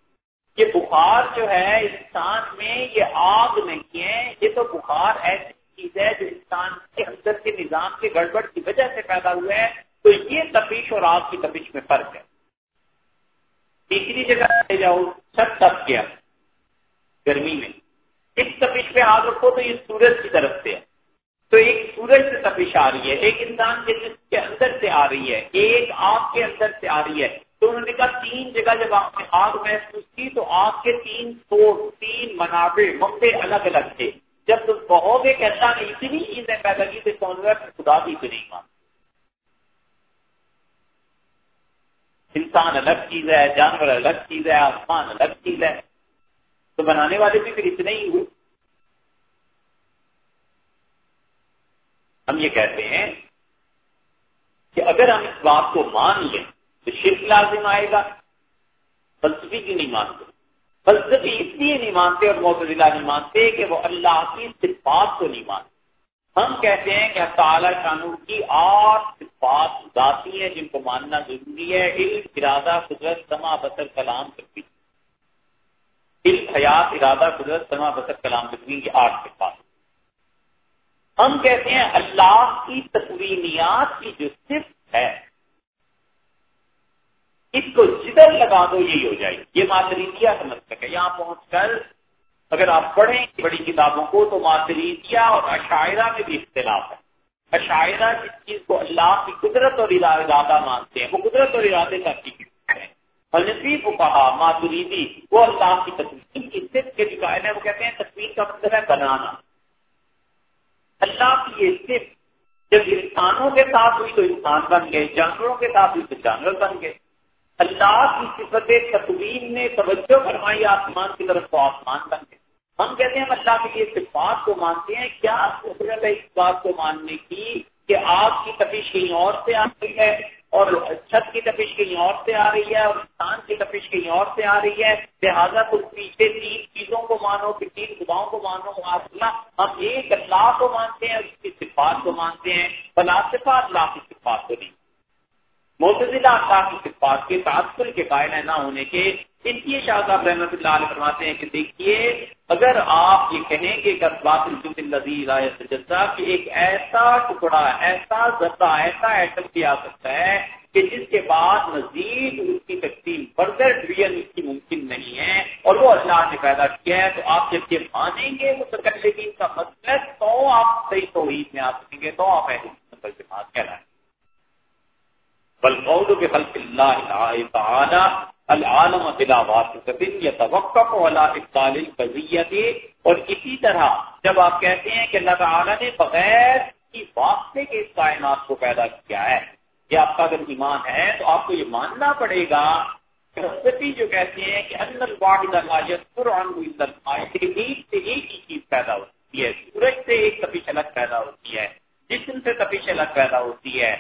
یہ بخار جو ہے، انسان میں یہ آگ نہیں ہے۔ یہ تو بخار ایسی چیز ہے جو انسان کے اندر کے نظام کے گڑبڑ کی وجہ سے پیدا ہوا ہے۔ تو یہ تپش اور آگ کی تپش میں فرق ہے۔ تیسری جگہ لے جاؤ، سب تپ گیا۔ گرمی میں۔ اس تپش پہ آگ رکھو تو یہ سورج کی طرف سے ہے۔ تو ایک سورج سے تپش آ رہی ہے۔ ایک انسان کے جسم کے اندر سے آ رہی ہے۔ ایک آگ کے اندر سے آ رہی ہے۔ تو انہوں نے کہا تین جگہ جب آپ نے آگ محسوس کی تو آگ کے تین سورس تین منابع ممبے الگ الگ تھے۔ جب تم کہو گے کہ اللہ نے اتنی چیزیں پیدا کی تو خدا بھی تو نہیں مان انسان الگ چیز ہے، جانور الگ چیز ہے، آسمان الگ چیز ہے۔ تو بنانے والے بھی پھر اتنے ہی ہوئے۔ ہم یہ کہتے ہیں کہ اگر ہم اس بات کو مان لیں تو شرک لازم آئے گا۔ فلسفی کی نہیں مانتے۔ فلسفی اس لیے نہیں مانتے اور معتدلہ نہیں مانتے کہ وہ اللہ کی صفات کو نہیں مانتے۔ ہم کہتے ہیں کہ تعالی قانون کی آٹھ صفات ذاتی ہیں جن کو ماننا ضروری ہے۔ علم، ارادہ، قدرت سما بسر کلام کرتی علم، حیات، ارادہ، قدرت سما بسر کلام کرتی یہ آٹھ صفات۔ ہم کہتے ہیں اللہ کی تقوینیات کی جو صرف ہے اس کو جدھر لگا دو، یہی ہو جائے یہ ماتریدیا سمجھ سکے؟ یہاں پہنچ کر اگر آپ پڑھیں بڑی کتابوں کو تو ماتریدیا اور عشاعرہ میں بھی اختلاف ہے۔ عشاعرہ جس چیز کو اللہ کی قدرت اور ارادہ مانتے ہیں، وہ قدرت اور ارادے کا کی ہے۔ حنفی کو کہا ماتریدی وہ اللہ کی تصویر کی صرف کے جو قائل ہے وہ کہتے ہیں تصویر کا مطلب ہے بنانا۔ اللہ کی یہ صرف جب انسانوں کے ساتھ ہوئی تو انسان بن گئے، جانوروں کے ساتھ ہوئی تو جانور بن گئے۔ اللہ کی صفت تقویم نے توجہ فرمائی آسمان کی طرف تو آسمان بن گئے۔ ہم کہتے ہیں اللہ کے لیے صفات کو مانتے ہیں، کیا ہے اس بات کو ماننے کی کہ آگ کی تفیش کہیں اور سے آ رہی ہے اور چھت کی تفیش کہیں اور سے آ رہی ہے اور انسان کی تفیش کہیں اور سے آ رہی ہے؟ لہٰذا تو پیچھے تین چیزوں کو مانو، کہ تین خداؤں کو مانو اللہ ہم ایک اللہ کو مانتے ہیں اس کی صفات کو مانتے ہیں۔ فلاسفہ اللہ کی صفات کو نہیں۔ موتزلہ اللہ کی صفات کے تعطل کے قائل نہ ہونے کے اس لیے شاہ صاحب رحمۃ اللہ علیہ فرماتے ہیں کہ دیکھیے، اگر آپ یہ کہیں گے کہ جزا کہ ایک ایسا ٹکڑا، ایسا ذرا ایسا ایٹم کیا سکتا ہے کہ جس کے بعد مزید اس کی تقسیم فردر ڈویژن اس کی ممکن نہیں ہے اور وہ اللہ نے پیدا کیا ہے، تو آپ جب یہ مانیں گے وہ تکلین کا مطلب تو آپ صحیح توحید میں آ سکیں گے، تو آپ ایسے بات کہلائیں کے خلق اللہ تعالی، العالم بلا واسطہ، یتوقف ولا ابطال القضیت اور اسی طرح جب آپ کہتے ہیں کہ اللہ تعالی نے بغیر کی واسطے کے اس کائنات کو پیدا کیا ہے، یہ آپ کا اگر ایمان ہے تو آپ کو یہ ماننا پڑے گا کہ جو کہتے ہیں کہ ان الواحد لا يذكر عنه الا الماء سے ایک ہی چیز پیدا ہوتی ہے، سورج سے ایک تپش الگ پیدا ہوتی ہے، جسم سے تپش الگ پیدا ہوتی ہے۔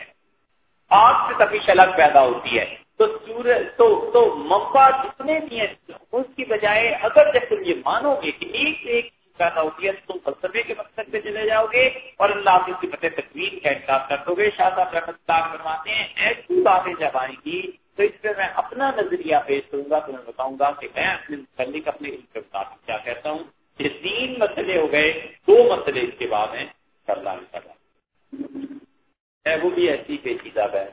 آگ سے تپش الگ پیدا ہوتی ہے۔ تو سورج تو تو ممبا جتنے بھی ہیں، اس کی بجائے اگر جب تم یہ مانو گے کہ ایک ایک پیدا ہوتی ہے، تو تم فلسفے کے مقصد پہ چلے جاؤ گے اور اللہ کی صفت تقویر کا انکار کر دو گے۔ شاہ صاحب رحمت اللہ کرواتے ہیں، ایسی باتیں جب آئیں گی، تو اس پہ میں اپنا نظریہ پیش کروں گا، تو میں بتاؤں گا کہ میں اپنے متعلق اپنے علم کے مطابق کیا کہتا ہوں۔ یہ تین مسئلے ہو گئے، دو مسئلے اس کے بعد ہیں کرنا ہے وہ بھی ایسی پیچیدہ ہے